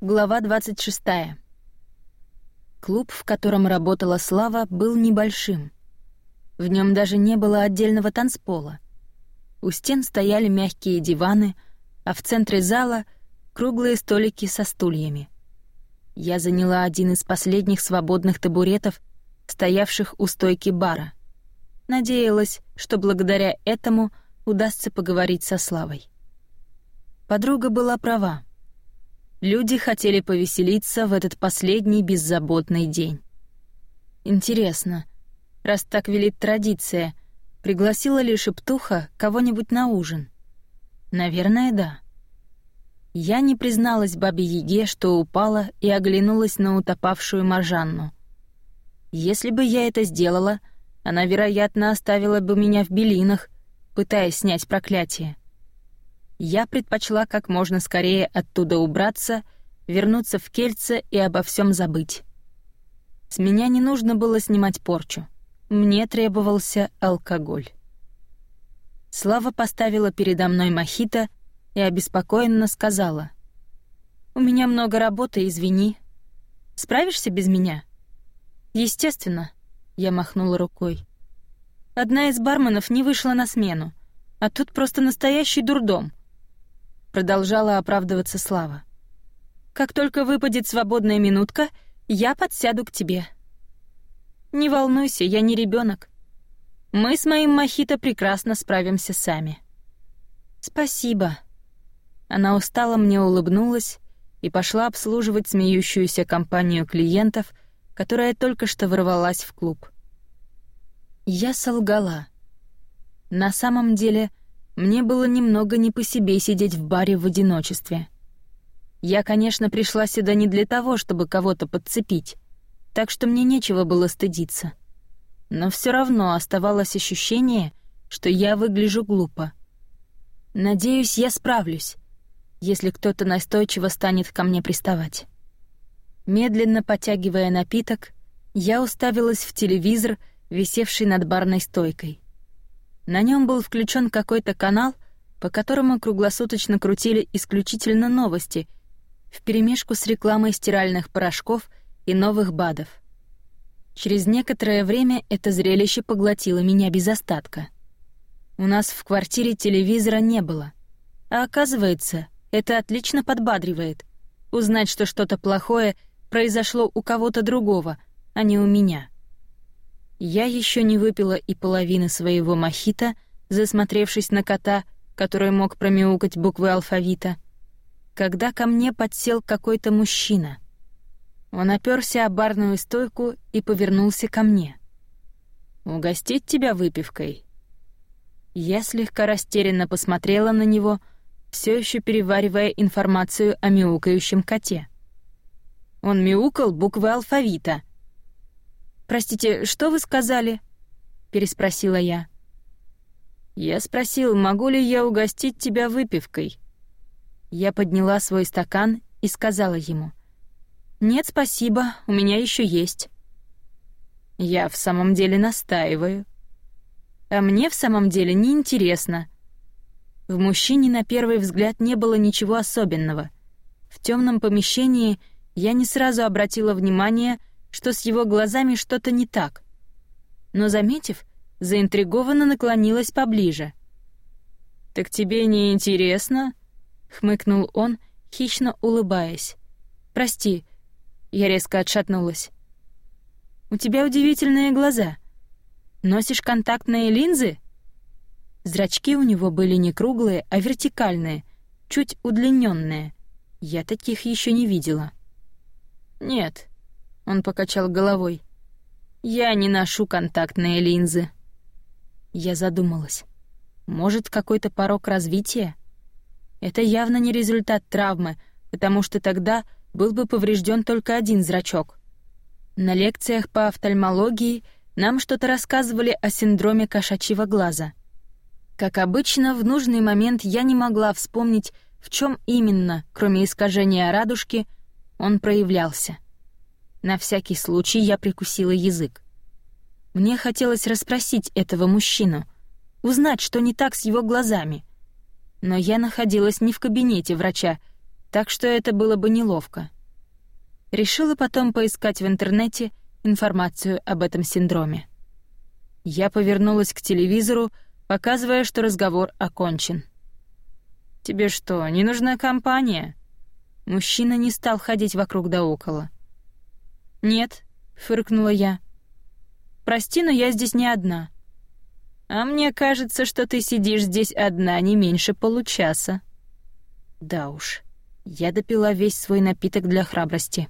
Глава 26. Клуб, в котором работала Слава, был небольшим. В нем даже не было отдельного танцпола. У стен стояли мягкие диваны, а в центре зала — круглые столики со стульями. Я заняла один из последних свободных табуретов, стоявших у стойки бара. Надеялась, что благодаря этому удастся поговорить со Славой. Подруга была права — Люди хотели повеселиться в этот последний беззаботный день. Интересно, раз так велит традиция, пригласила ли Шептуха кого-нибудь на ужин? Наверное, да. Я не призналась бабе Еге, что упала и оглянулась на утопавшую Маржанну. Если бы я это сделала, она, вероятно, оставила бы меня в белинах, пытаясь снять проклятие я предпочла как можно скорее оттуда убраться, вернуться в Кельце и обо всем забыть. С меня не нужно было снимать порчу. Мне требовался алкоголь. Слава поставила передо мной мохито и обеспокоенно сказала. «У меня много работы, извини. Справишься без меня?» «Естественно», — я махнула рукой. «Одна из барменов не вышла на смену, а тут просто настоящий дурдом продолжала оправдываться Слава. Как только выпадет свободная минутка, я подсяду к тебе. Не волнуйся, я не ребенок. Мы с моим мохито прекрасно справимся сами. Спасибо. Она устало мне улыбнулась и пошла обслуживать смеющуюся компанию клиентов, которая только что ворвалась в клуб. Я солгала. На самом деле, мне было немного не по себе сидеть в баре в одиночестве. Я, конечно, пришла сюда не для того, чтобы кого-то подцепить, так что мне нечего было стыдиться. Но все равно оставалось ощущение, что я выгляжу глупо. Надеюсь, я справлюсь, если кто-то настойчиво станет ко мне приставать. Медленно потягивая напиток, я уставилась в телевизор, висевший над барной стойкой — на нем был включен какой-то канал, по которому круглосуточно крутили исключительно новости, вперемешку с рекламой стиральных порошков и новых БАДов. Через некоторое время это зрелище поглотило меня без остатка. У нас в квартире телевизора не было. А оказывается, это отлично подбадривает. Узнать, что что-то плохое произошло у кого-то другого, а не у меня. Я еще не выпила и половины своего мохито, засмотревшись на кота, который мог промяукать буквы алфавита, когда ко мне подсел какой-то мужчина. Он оперся о барную стойку и повернулся ко мне. «Угостить тебя выпивкой?» Я слегка растерянно посмотрела на него, все еще переваривая информацию о мяукающем коте. Он мяукал буквы алфавита — «Простите, что вы сказали?» — переспросила я. «Я спросил, могу ли я угостить тебя выпивкой?» Я подняла свой стакан и сказала ему. «Нет, спасибо, у меня еще есть». «Я в самом деле настаиваю». «А мне в самом деле неинтересно». В мужчине на первый взгляд не было ничего особенного. В темном помещении я не сразу обратила внимание что с его глазами что-то не так. Но, заметив, заинтригованно наклонилась поближе. «Так тебе не интересно?» — хмыкнул он, хищно улыбаясь. «Прости», — я резко отшатнулась. «У тебя удивительные глаза. Носишь контактные линзы?» Зрачки у него были не круглые, а вертикальные, чуть удлиненные. Я таких еще не видела. «Нет, он покачал головой. «Я не ношу контактные линзы». Я задумалась. Может, какой-то порог развития? Это явно не результат травмы, потому что тогда был бы поврежден только один зрачок. На лекциях по офтальмологии нам что-то рассказывали о синдроме кошачьего глаза. Как обычно, в нужный момент я не могла вспомнить, в чем именно, кроме искажения радужки, он проявлялся. На всякий случай я прикусила язык. Мне хотелось расспросить этого мужчину, узнать, что не так с его глазами. Но я находилась не в кабинете врача, так что это было бы неловко. Решила потом поискать в интернете информацию об этом синдроме. Я повернулась к телевизору, показывая, что разговор окончен. «Тебе что, не нужна компания?» Мужчина не стал ходить вокруг да около. «Нет», — фыркнула я. «Прости, но я здесь не одна». «А мне кажется, что ты сидишь здесь одна не меньше получаса». Да уж, я допила весь свой напиток для храбрости.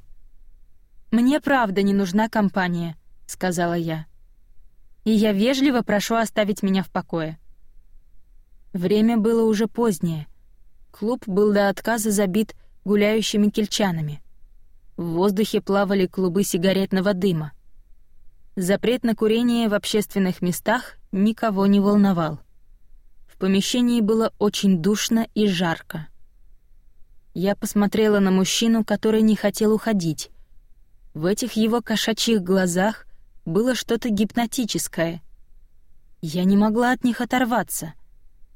«Мне правда не нужна компания», — сказала я. «И я вежливо прошу оставить меня в покое». Время было уже позднее. Клуб был до отказа забит гуляющими кельчанами. В воздухе плавали клубы сигаретного дыма. Запрет на курение в общественных местах никого не волновал. В помещении было очень душно и жарко. Я посмотрела на мужчину, который не хотел уходить. В этих его кошачьих глазах было что-то гипнотическое. Я не могла от них оторваться.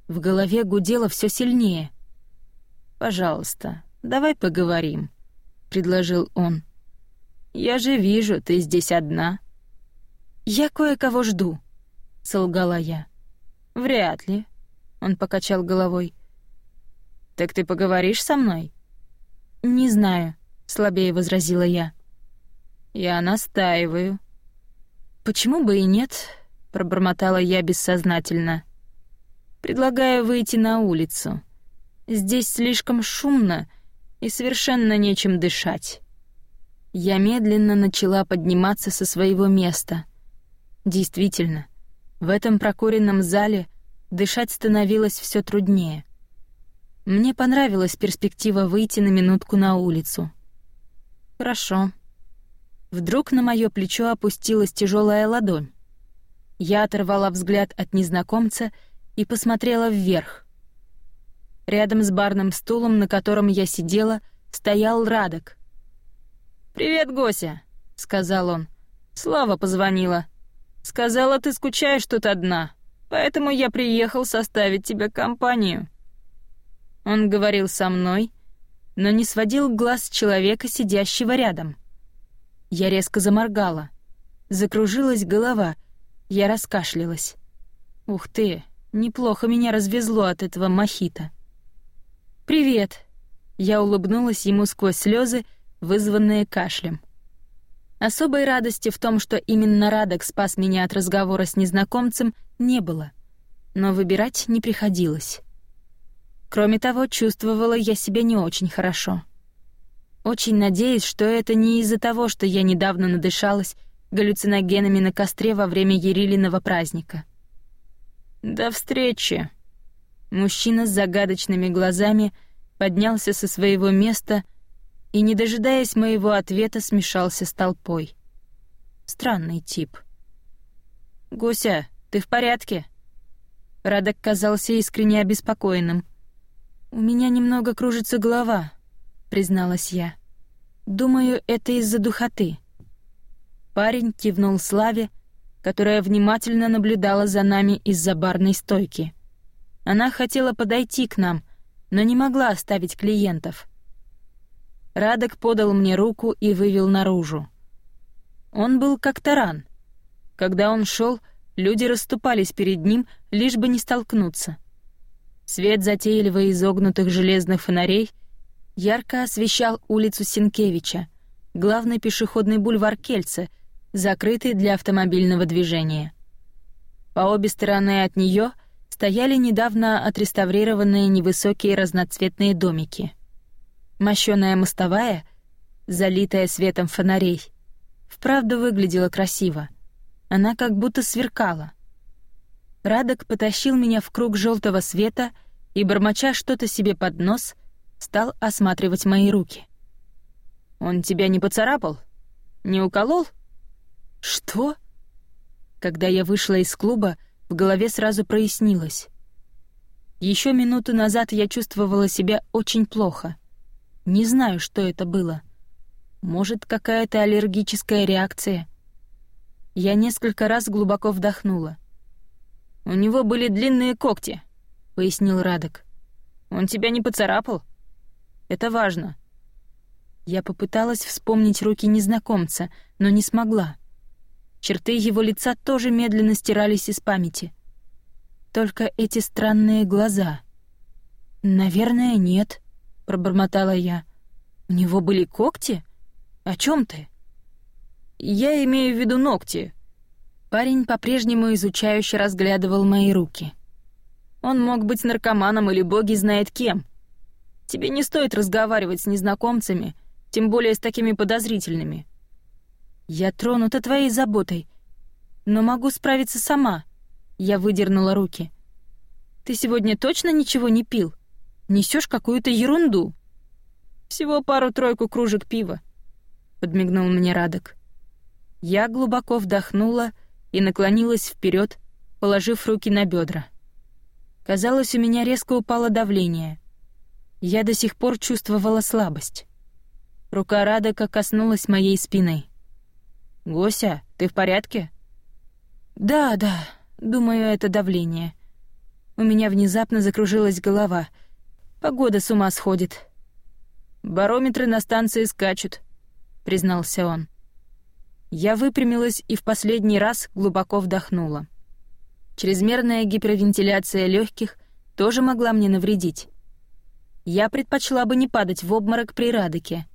В голове гудело все сильнее. «Пожалуйста, давай поговорим», — предложил он. «Я же вижу, ты здесь одна». «Я кое-кого жду», — солгала я. «Вряд ли», — он покачал головой. «Так ты поговоришь со мной?» «Не знаю», — слабее возразила я. «Я настаиваю». «Почему бы и нет?» — пробормотала я бессознательно. «Предлагаю выйти на улицу. Здесь слишком шумно и совершенно нечем дышать». Я медленно начала подниматься со своего места — Действительно, в этом прокуренном зале дышать становилось все труднее. Мне понравилась перспектива выйти на минутку на улицу. Хорошо. Вдруг на мое плечо опустилась тяжелая ладонь. Я оторвала взгляд от незнакомца и посмотрела вверх. Рядом с барным стулом, на котором я сидела, стоял Радок. «Привет, Гося», — сказал он. «Слава позвонила. Сказала, ты скучаешь тут одна, поэтому я приехал составить тебе компанию». Он говорил со мной, но не сводил глаз человека, сидящего рядом. Я резко заморгала. Закружилась голова, я раскашлялась. «Ух ты, неплохо меня развезло от этого мохито». «Привет!» Я улыбнулась ему сквозь слезы, вызванные кашлем. Особой радости в том, что именно Радок спас меня от разговора с незнакомцем, не было. Но выбирать не приходилось. Кроме того, чувствовала я себя не очень хорошо. Очень надеюсь, что это не из-за того, что я недавно надышалась галлюциногенами на костре во время Ерилиного праздника. «До встречи!» Мужчина с загадочными глазами поднялся со своего места и, не дожидаясь моего ответа, смешался с толпой. Странный тип. «Гуся, ты в порядке?» Радок казался искренне обеспокоенным. «У меня немного кружится голова», — призналась я. «Думаю, это из-за духоты». Парень кивнул Славе, которая внимательно наблюдала за нами из-за барной стойки. Она хотела подойти к нам, но не могла оставить клиентов — Радок подал мне руку и вывел наружу. Он был как таран. Когда он шел, люди расступались перед ним, лишь бы не столкнуться. Свет затейливо изогнутых железных фонарей ярко освещал улицу Синкевича, главный пешеходный бульвар Кельца, закрытый для автомобильного движения. По обе стороны от нее стояли недавно отреставрированные невысокие разноцветные домики — Мощёная мостовая, залитая светом фонарей, вправду выглядела красиво. Она как будто сверкала. Радок потащил меня в круг желтого света и, бормоча что-то себе под нос, стал осматривать мои руки. «Он тебя не поцарапал? Не уколол?» «Что?» Когда я вышла из клуба, в голове сразу прояснилось. Еще минуту назад я чувствовала себя очень плохо — не знаю, что это было. Может, какая-то аллергическая реакция. Я несколько раз глубоко вдохнула. «У него были длинные когти», — пояснил Радок. «Он тебя не поцарапал?» Это важно». Я попыталась вспомнить руки незнакомца, но не смогла. Черты его лица тоже медленно стирались из памяти. Только эти странные глаза. «Наверное, нет», — пробормотала я. «У него были когти? О чем ты?» «Я имею в виду ногти». Парень по-прежнему изучающе разглядывал мои руки. «Он мог быть наркоманом или боги знает кем. Тебе не стоит разговаривать с незнакомцами, тем более с такими подозрительными». «Я тронута твоей заботой, но могу справиться сама». Я выдернула руки. «Ты сегодня точно ничего не пил? Несешь какую-то ерунду». «Всего пару-тройку кружек пива», — подмигнул мне Радок. Я глубоко вдохнула и наклонилась вперед, положив руки на бедра. Казалось, у меня резко упало давление. Я до сих пор чувствовала слабость. Рука Радока коснулась моей спины. «Гося, ты в порядке?» «Да, да, думаю, это давление. У меня внезапно закружилась голова. Погода с ума сходит». «Барометры на станции скачут», — признался он. Я выпрямилась и в последний раз глубоко вдохнула. Чрезмерная гипервентиляция легких тоже могла мне навредить. Я предпочла бы не падать в обморок при Радоке.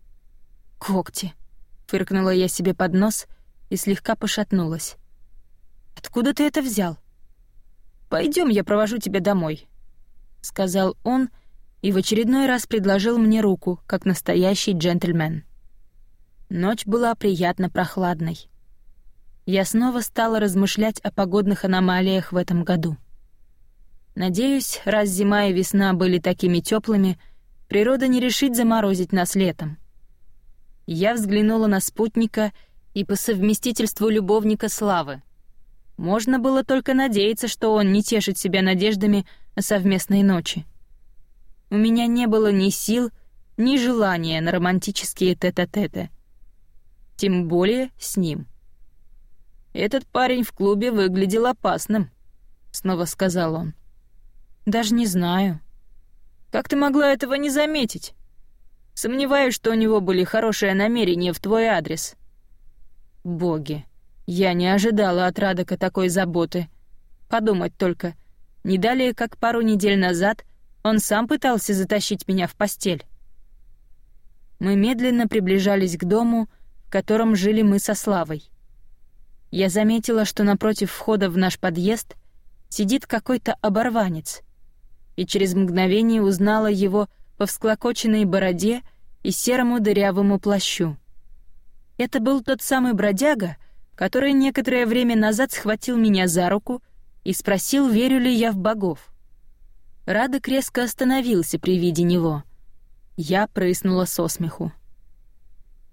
«Когти», — фыркнула я себе под нос и слегка пошатнулась. «Откуда ты это взял?» Пойдем, я провожу тебя домой», — сказал он и в очередной раз предложил мне руку, как настоящий джентльмен. Ночь была приятно прохладной. Я снова стала размышлять о погодных аномалиях в этом году. Надеюсь, раз зима и весна были такими теплыми, природа не решит заморозить нас летом. Я взглянула на спутника и по совместительству любовника Славы. Можно было только надеяться, что он не тешит себя надеждами о совместной ночи. У меня не было ни сил, ни желания на романтические тет-а-теты. Тем более с ним. «Этот парень в клубе выглядел опасным», — снова сказал он. «Даже не знаю». «Как ты могла этого не заметить? Сомневаюсь, что у него были хорошие намерения в твой адрес». «Боги, я не ожидала от Радока такой заботы. Подумать только, не далее, как пару недель назад, он сам пытался затащить меня в постель». Мы медленно приближались к дому, в котором жили мы со Славой. Я заметила, что напротив входа в наш подъезд сидит какой-то оборванец, и через мгновение узнала его по всклокоченной бороде и серому дырявому плащу. Это был тот самый бродяга, который некоторое время назад схватил меня за руку и спросил, верю ли я в богов. Радок резко остановился при виде него. Я прыснула со смеху.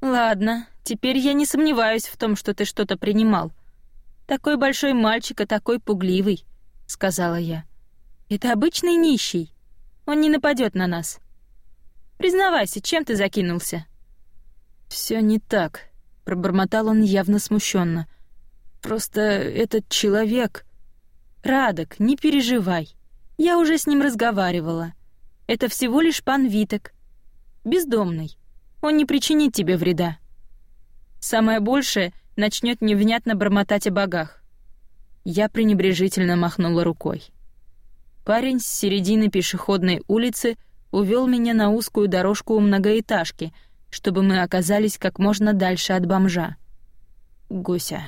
«Ладно, теперь я не сомневаюсь в том, что ты что-то принимал. Такой большой мальчик, а такой пугливый», — сказала я. «Это обычный нищий. Он не нападет на нас. Признавайся, чем ты закинулся?» Все не так», — пробормотал он явно смущенно. «Просто этот человек...» «Радок, не переживай. Я уже с ним разговаривала. Это всего лишь пан Виток. Бездомный. Он не причинит тебе вреда. Самое большее начнет невнятно бормотать о богах. Я пренебрежительно махнула рукой. Парень с середины пешеходной улицы увел меня на узкую дорожку у многоэтажки, чтобы мы оказались как можно дальше от бомжа. «Гуся,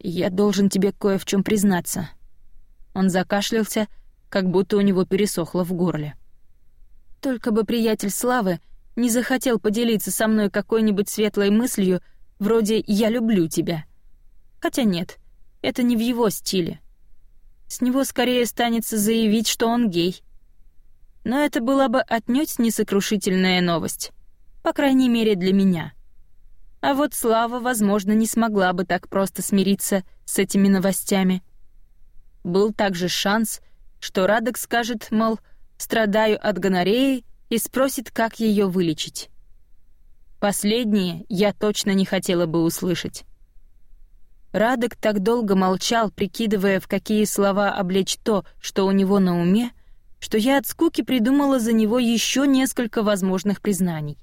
я должен тебе кое в чем признаться». Он закашлялся, как будто у него пересохло в горле. Только бы приятель Славы не захотел поделиться со мной какой-нибудь светлой мыслью, вроде «я люблю тебя». Хотя нет, это не в его стиле. С него скорее станется заявить, что он гей. Но это была бы отнюдь несокрушительная новость. По крайней мере, для меня. А вот Слава, возможно, не смогла бы так просто смириться с этими новостями. Был также шанс, что Радок скажет, мол, «страдаю от гонореи и спросит, как ее вылечить. Последнее я точно не хотела бы услышать. Радок так долго молчал, прикидывая, в какие слова облечь то, что у него на уме, что я от скуки придумала за него еще несколько возможных признаний.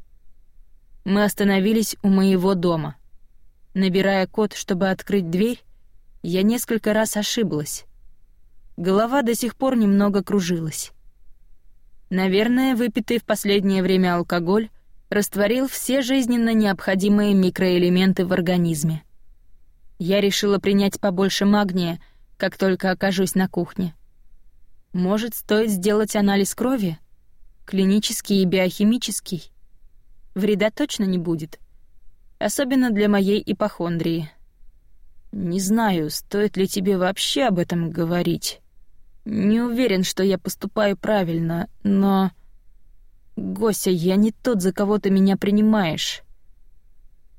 Мы остановились у моего дома. Набирая код, чтобы открыть дверь, я несколько раз ошиблась. Голова до сих пор немного кружилась. Наверное, выпитый в последнее время алкоголь растворил все жизненно необходимые микроэлементы в организме. Я решила принять побольше магния, как только окажусь на кухне. Может, стоит сделать анализ крови? Клинический и биохимический? Вреда точно не будет. Особенно для моей ипохондрии. Не знаю, стоит ли тебе вообще об этом говорить. Не уверен, что я поступаю правильно, но... Гося, я не тот, за кого ты меня принимаешь.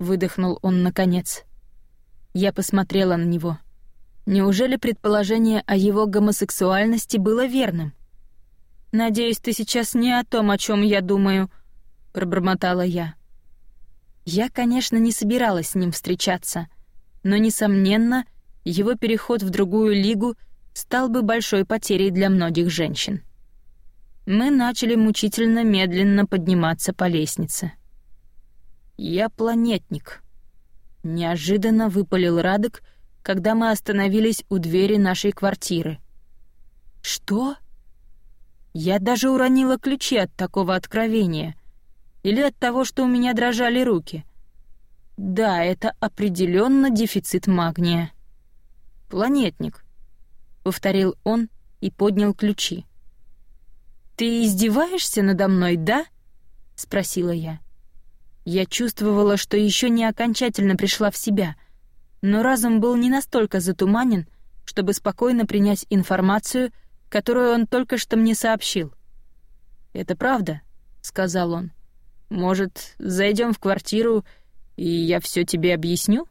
Выдохнул он наконец. Я посмотрела на него. Неужели предположение о его гомосексуальности было верным? «Надеюсь, ты сейчас не о том, о чем я думаю», — пробормотала я. Я, конечно, не собиралась с ним встречаться, но, несомненно, его переход в другую лигу стал бы большой потерей для многих женщин. Мы начали мучительно медленно подниматься по лестнице. «Я планетник», — неожиданно выпалил Радок, — когда мы остановились у двери нашей квартиры. «Что?» Я даже уронила ключи от такого откровения. Или от того, что у меня дрожали руки. Да, это определенно дефицит магния. «Планетник», — повторил он и поднял ключи. «Ты издеваешься надо мной, да?» — спросила я. Я чувствовала, что еще не окончательно пришла в себя — но разум был не настолько затуманен, чтобы спокойно принять информацию, которую он только что мне сообщил. «Это правда», — сказал он. «Может, зайдем в квартиру, и я все тебе объясню?»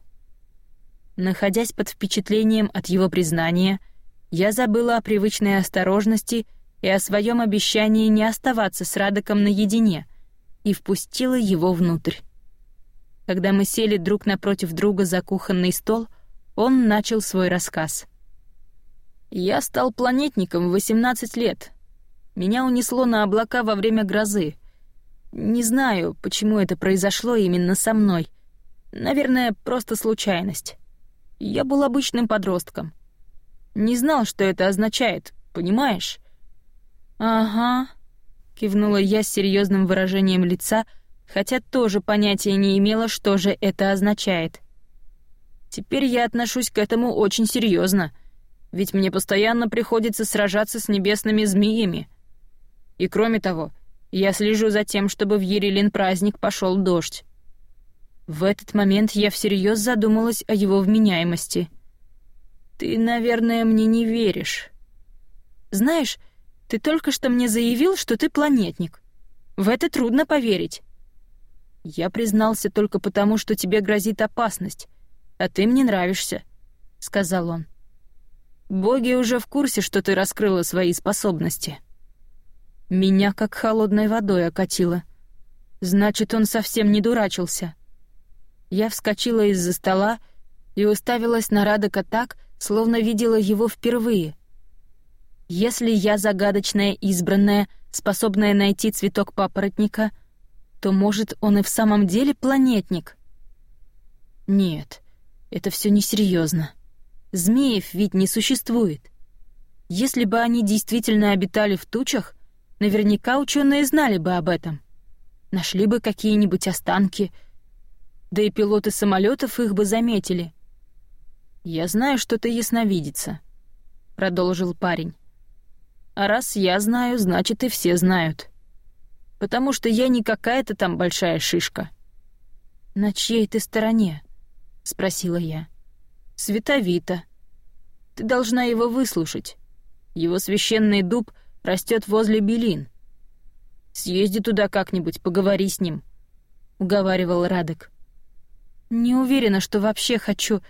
Находясь под впечатлением от его признания, я забыла о привычной осторожности и о своем обещании не оставаться с Радоком наедине и впустила его внутрь. Когда мы сели друг напротив друга за кухонный стол, он начал свой рассказ. «Я стал планетником в 18 лет. Меня унесло на облака во время грозы. Не знаю, почему это произошло именно со мной. Наверное, просто случайность. Я был обычным подростком. Не знал, что это означает, понимаешь?» «Ага», — кивнула я с серьезным выражением лица — хотя тоже понятия не имела, что же это означает. Теперь я отношусь к этому очень серьезно, ведь мне постоянно приходится сражаться с небесными змеями. И кроме того, я слежу за тем, чтобы в Ерилин праздник пошел дождь. В этот момент я всерьез задумалась о его вменяемости. «Ты, наверное, мне не веришь. Знаешь, ты только что мне заявил, что ты планетник. В это трудно поверить. «Я признался только потому, что тебе грозит опасность, а ты мне нравишься», — сказал он. «Боги уже в курсе, что ты раскрыла свои способности». Меня как холодной водой окатило. Значит, он совсем не дурачился. Я вскочила из-за стола и уставилась на Радока так, словно видела его впервые. Если я загадочная избранная, способная найти цветок папоротника — то, может, он и в самом деле планетник? Нет, это все несерьезно. Змеев ведь не существует. Если бы они действительно обитали в тучах, наверняка ученые знали бы об этом. Нашли бы какие-нибудь останки, да и пилоты самолетов их бы заметили. «Я знаю, что ты ясновидица», — продолжил парень. «А раз я знаю, значит, и все знают потому что я не какая-то там большая шишка». «На чьей ты стороне?» — спросила я. «Световита. Ты должна его выслушать. Его священный дуб растет возле Белин. Съезди туда как-нибудь, поговори с ним», — уговаривал Радек. «Не уверена, что вообще хочу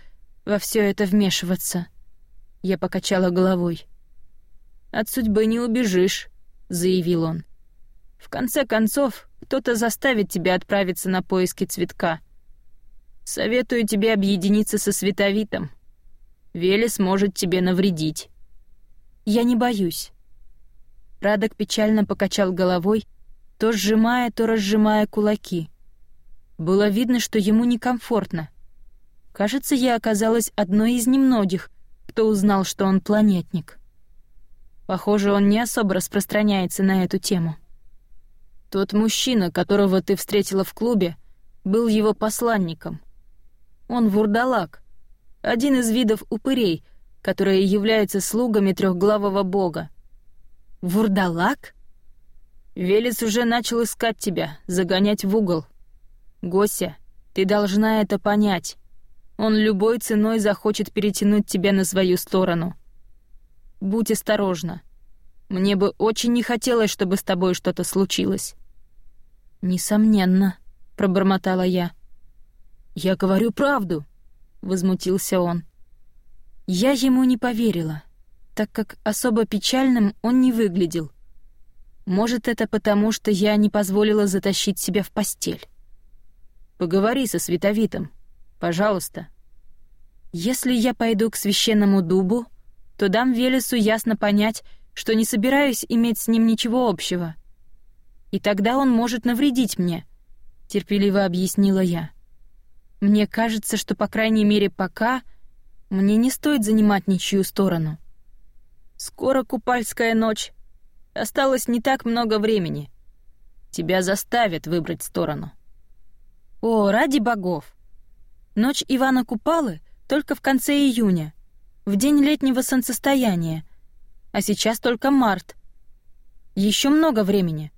во все это вмешиваться». Я покачала головой. «От судьбы не убежишь», — заявил он. В конце концов, кто-то заставит тебя отправиться на поиски цветка. Советую тебе объединиться со Световитом. Велес может тебе навредить. Я не боюсь. Радок печально покачал головой, то сжимая, то разжимая кулаки. Было видно, что ему некомфортно. Кажется, я оказалась одной из немногих, кто узнал, что он планетник. Похоже, он не особо распространяется на эту тему. Тот мужчина, которого ты встретила в клубе, был его посланником. Он вурдалак, один из видов упырей, которые являются слугами трехглавого бога. Вурдалак? Велес уже начал искать тебя, загонять в угол. Гося, ты должна это понять. Он любой ценой захочет перетянуть тебя на свою сторону. Будь осторожна. Мне бы очень не хотелось, чтобы с тобой что-то случилось. Несомненно, пробормотала я. Я говорю правду, возмутился он. Я ему не поверила, так как особо печальным он не выглядел. Может, это потому, что я не позволила затащить себя в постель. Поговори со Световитом, Пожалуйста. Если я пойду к священному дубу, то дам Велесу ясно понять, что не собираюсь иметь с ним ничего общего. И тогда он может навредить мне, терпеливо объяснила я. Мне кажется, что по крайней мере пока мне не стоит занимать ничью сторону. Скоро купальская ночь. Осталось не так много времени. Тебя заставят выбрать сторону. О, ради богов! Ночь Ивана Купалы только в конце июня, в день летнего солнцестояния, а сейчас только март. Еще много времени.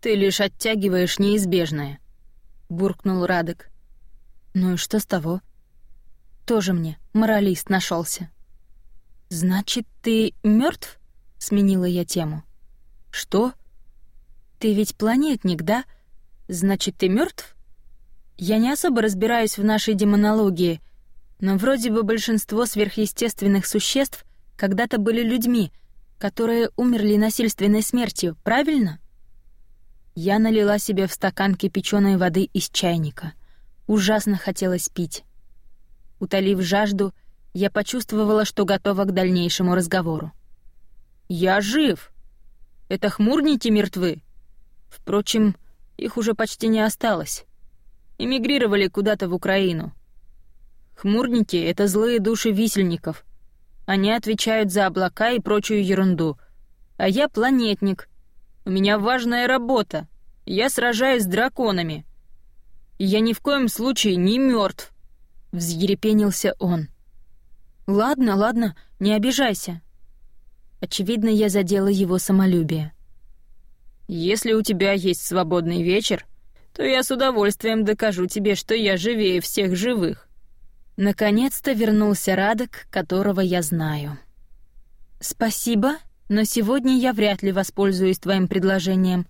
Ты лишь оттягиваешь неизбежное, буркнул Радок. Ну и что с того? Тоже мне моралист нашелся. Значит, ты мертв? сменила я тему. Что? Ты ведь планетник, да? Значит, ты мертв? Я не особо разбираюсь в нашей демонологии, но вроде бы большинство сверхъестественных существ когда-то были людьми, которые умерли насильственной смертью, правильно? Я налила себе в стакан кипяченой воды из чайника. Ужасно хотелось пить. Утолив жажду, я почувствовала, что готова к дальнейшему разговору. «Я жив! Это хмурники мертвы. Впрочем, их уже почти не осталось эмигрировали куда-то в Украину. Хмурники — это злые души висельников. Они отвечают за облака и прочую ерунду. А я планетник. У меня важная работа. Я сражаюсь с драконами. И я ни в коем случае не мертв. Взъерепенился он. «Ладно, ладно, не обижайся». Очевидно, я задела его самолюбие. «Если у тебя есть свободный вечер, то я с удовольствием докажу тебе, что я живее всех живых». Наконец-то вернулся Радок, которого я знаю. «Спасибо, но сегодня я вряд ли воспользуюсь твоим предложением».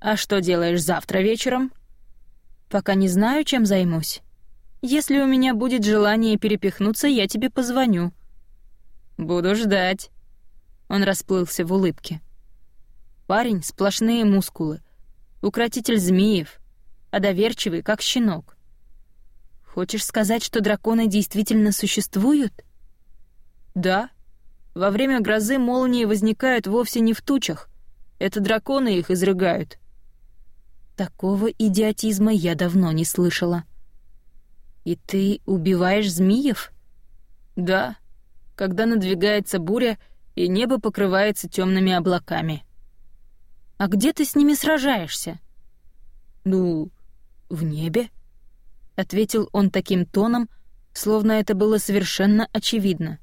«А что делаешь завтра вечером?» «Пока не знаю, чем займусь. Если у меня будет желание перепихнуться, я тебе позвоню». «Буду ждать». Он расплылся в улыбке. Парень — сплошные мускулы, укротитель змеев, а доверчивый, как щенок. Хочешь сказать, что драконы действительно существуют? Да. Во время грозы молнии возникают вовсе не в тучах. Это драконы их изрыгают. Такого идиотизма я давно не слышала. И ты убиваешь змеев? Да. Когда надвигается буря, и небо покрывается темными облаками. А где ты с ними сражаешься?» «Ну, в небе», — ответил он таким тоном, словно это было совершенно очевидно.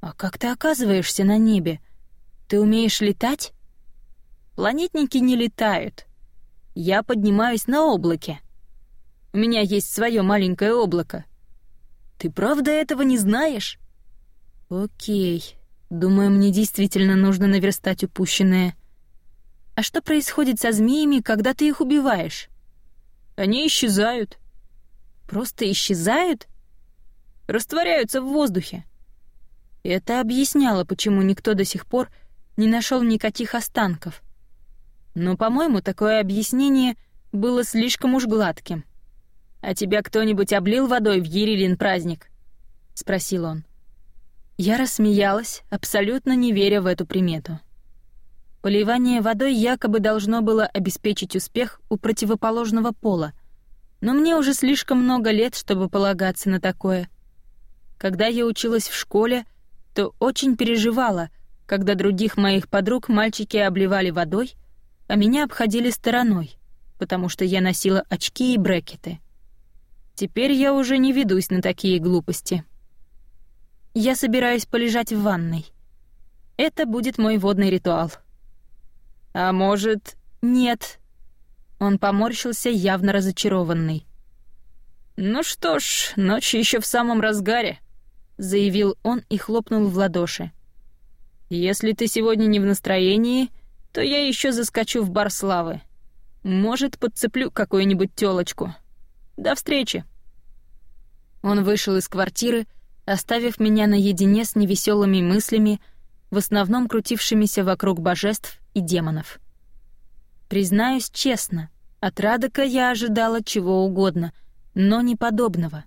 «А как ты оказываешься на небе? Ты умеешь летать?» «Планетники не летают. Я поднимаюсь на облаке. У меня есть свое маленькое облако. Ты правда этого не знаешь?» «Окей. Думаю, мне действительно нужно наверстать упущенное». А что происходит со змеями, когда ты их убиваешь? Они исчезают. Просто исчезают? Растворяются в воздухе. Это объясняло, почему никто до сих пор не нашел никаких останков. Но, по-моему, такое объяснение было слишком уж гладким. «А тебя кто-нибудь облил водой в Ерилин праздник?» — спросил он. Я рассмеялась, абсолютно не веря в эту примету. Поливание водой якобы должно было обеспечить успех у противоположного пола, но мне уже слишком много лет, чтобы полагаться на такое. Когда я училась в школе, то очень переживала, когда других моих подруг мальчики обливали водой, а меня обходили стороной, потому что я носила очки и брекеты. Теперь я уже не ведусь на такие глупости. Я собираюсь полежать в ванной. Это будет мой водный ритуал. А может, нет. Он поморщился, явно разочарованный. Ну что ж, ночь еще в самом разгаре, заявил он и хлопнул в ладоши. Если ты сегодня не в настроении, то я еще заскочу в бар славы. Может, подцеплю какую-нибудь тёлочку. До встречи. Он вышел из квартиры, оставив меня наедине с невеселыми мыслями, в основном крутившимися вокруг божеств и демонов. Признаюсь честно, от Радока я ожидала чего угодно, но не подобного.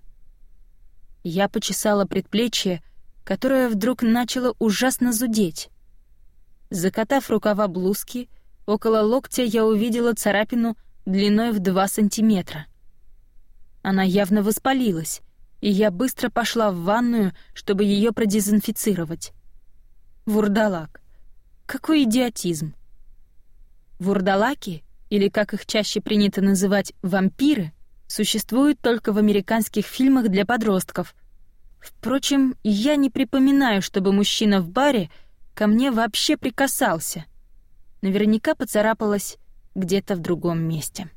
Я почесала предплечье, которое вдруг начало ужасно зудеть. Закатав рукава блузки, около локтя я увидела царапину длиной в два сантиметра. Она явно воспалилась, и я быстро пошла в ванную, чтобы ее продезинфицировать. Вурдалак. Какой идиотизм. Вурдалаки, или как их чаще принято называть вампиры, существуют только в американских фильмах для подростков. Впрочем, я не припоминаю, чтобы мужчина в баре ко мне вообще прикасался. Наверняка поцарапалась где-то в другом месте.